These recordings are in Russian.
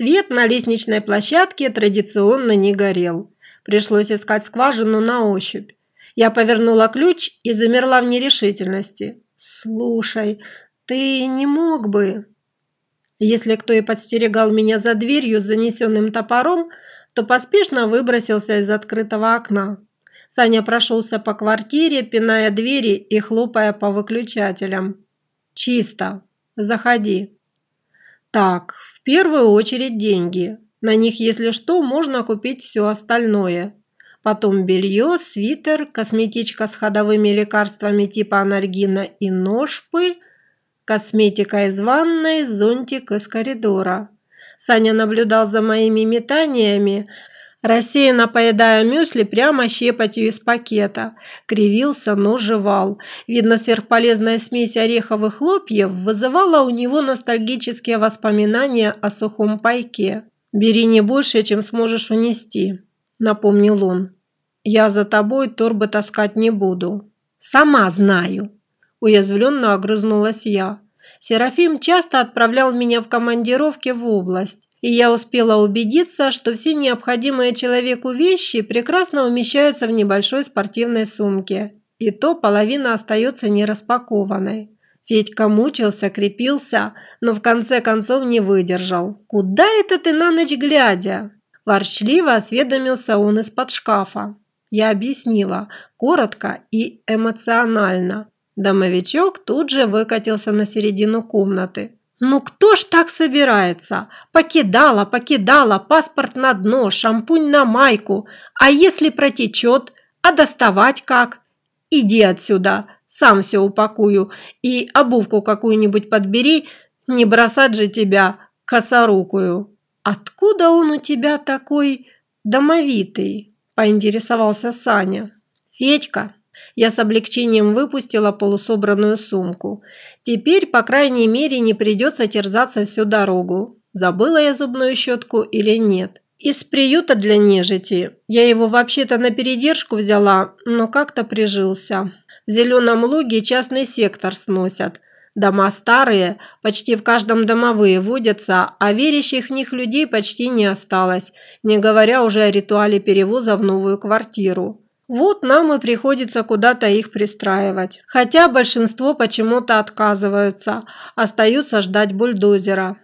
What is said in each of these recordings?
Свет на лестничной площадке традиционно не горел. Пришлось искать скважину на ощупь. Я повернула ключ и замерла в нерешительности. «Слушай, ты не мог бы...» Если кто и подстерегал меня за дверью с занесенным топором, то поспешно выбросился из открытого окна. Саня прошелся по квартире, пиная двери и хлопая по выключателям. «Чисто. Заходи». «Так, первую очередь деньги. На них, если что, можно купить все остальное. Потом белье, свитер, косметичка с ходовыми лекарствами типа анаргина и ножпы – Косметика из ванной, зонтик из коридора. Саня наблюдал за моими метаниями, рассеянно поедая мюсли прямо щепотью из пакета. Кривился, но жевал. Видно, сверхполезная смесь ореховых хлопьев вызывала у него ностальгические воспоминания о сухом пайке. «Бери не больше, чем сможешь унести», – напомнил он. «Я за тобой торбы таскать не буду». «Сама знаю», Уязвленно огрызнулась я. Серафим часто отправлял меня в командировки в область, и я успела убедиться, что все необходимые человеку вещи прекрасно умещаются в небольшой спортивной сумке, и то половина остается нераспакованной. Федька мучился, крепился, но в конце концов не выдержал. «Куда это ты на ночь глядя?» Ворчливо осведомился он из-под шкафа. Я объяснила, коротко и эмоционально. Домовичок тут же выкатился на середину комнаты. «Ну кто ж так собирается? Покидала, покидала, паспорт на дно, шампунь на майку. А если протечет? А доставать как? Иди отсюда, сам все упакую. И обувку какую-нибудь подбери, не бросать же тебя, косорукую». «Откуда он у тебя такой домовитый?» – поинтересовался Саня. «Федька, я с облегчением выпустила полусобранную сумку. Теперь, по крайней мере, не придется терзаться всю дорогу. Забыла я зубную щетку или нет. Из приюта для нежити. Я его вообще-то на передержку взяла, но как-то прижился. В зеленом луге частный сектор сносят. Дома старые, почти в каждом домовые водятся, а верящих в них людей почти не осталось, не говоря уже о ритуале перевоза в новую квартиру. Вот нам и приходится куда-то их пристраивать. Хотя большинство почему-то отказываются, остаются ждать бульдозера.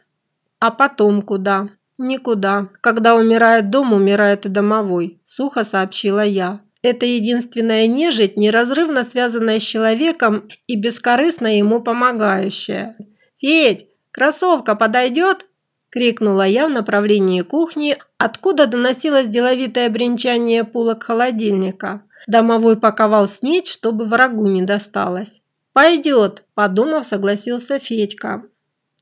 А потом куда? Никуда. Когда умирает дом, умирает и домовой, сухо сообщила я. Это единственная нежить, неразрывно связанная с человеком и бескорыстно ему помогающая. «Федь, кроссовка подойдет?» – крикнула я в направлении кухни, откуда доносилось деловитое бренчание пулок холодильника. Домовой паковал снеть, чтобы врагу не досталось. «Пойдет», – подумав, согласился Федька.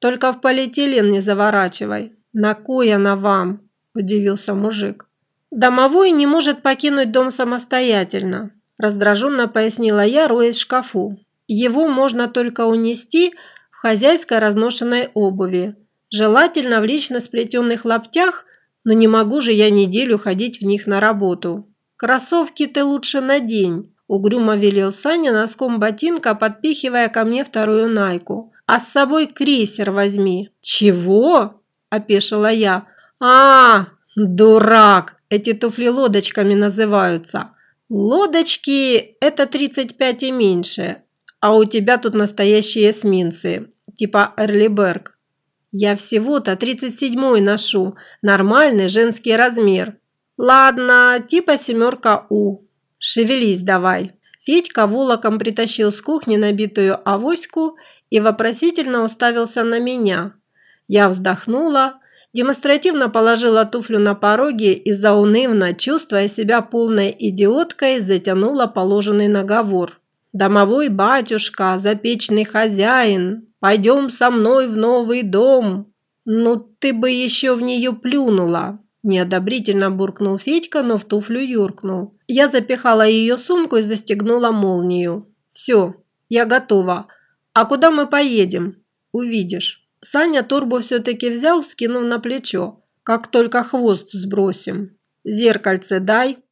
«Только в полиэтилен не заворачивай». «На кой она вам?» – удивился мужик. «Домовой не может покинуть дом самостоятельно», – раздраженно пояснила я, роясь в шкафу. «Его можно только унести в хозяйской разношенной обуви, желательно в лично сплетенных лаптях, но не могу же я неделю ходить в них на работу». «Кроссовки ты лучше надень», – угрюмо велел Саня носком ботинка, подпихивая ко мне вторую найку. «А с собой крейсер возьми». «Чего?» – опешила я. «А, дурак! Эти туфли лодочками называются». «Лодочки – это 35 и меньше, а у тебя тут настоящие эсминцы, типа Эрлиберг. Я всего-то 37-й ношу, нормальный женский размер. «Ладно, типа семерка У. Шевелись давай». Федька волоком притащил с кухни набитую авоську и вопросительно уставился на меня. Я вздохнула, демонстративно положила туфлю на пороге и заунывно, чувствуя себя полной идиоткой, затянула положенный наговор. «Домовой батюшка, запечный хозяин, пойдем со мной в новый дом. Ну ты бы еще в нее плюнула». Неодобрительно буркнул Федька, но в туфлю юркнул. Я запихала ее сумку и застегнула молнию. «Все, я готова. А куда мы поедем?» «Увидишь». Саня турбу все-таки взял, скинув на плечо. «Как только хвост сбросим». «Зеркальце дай».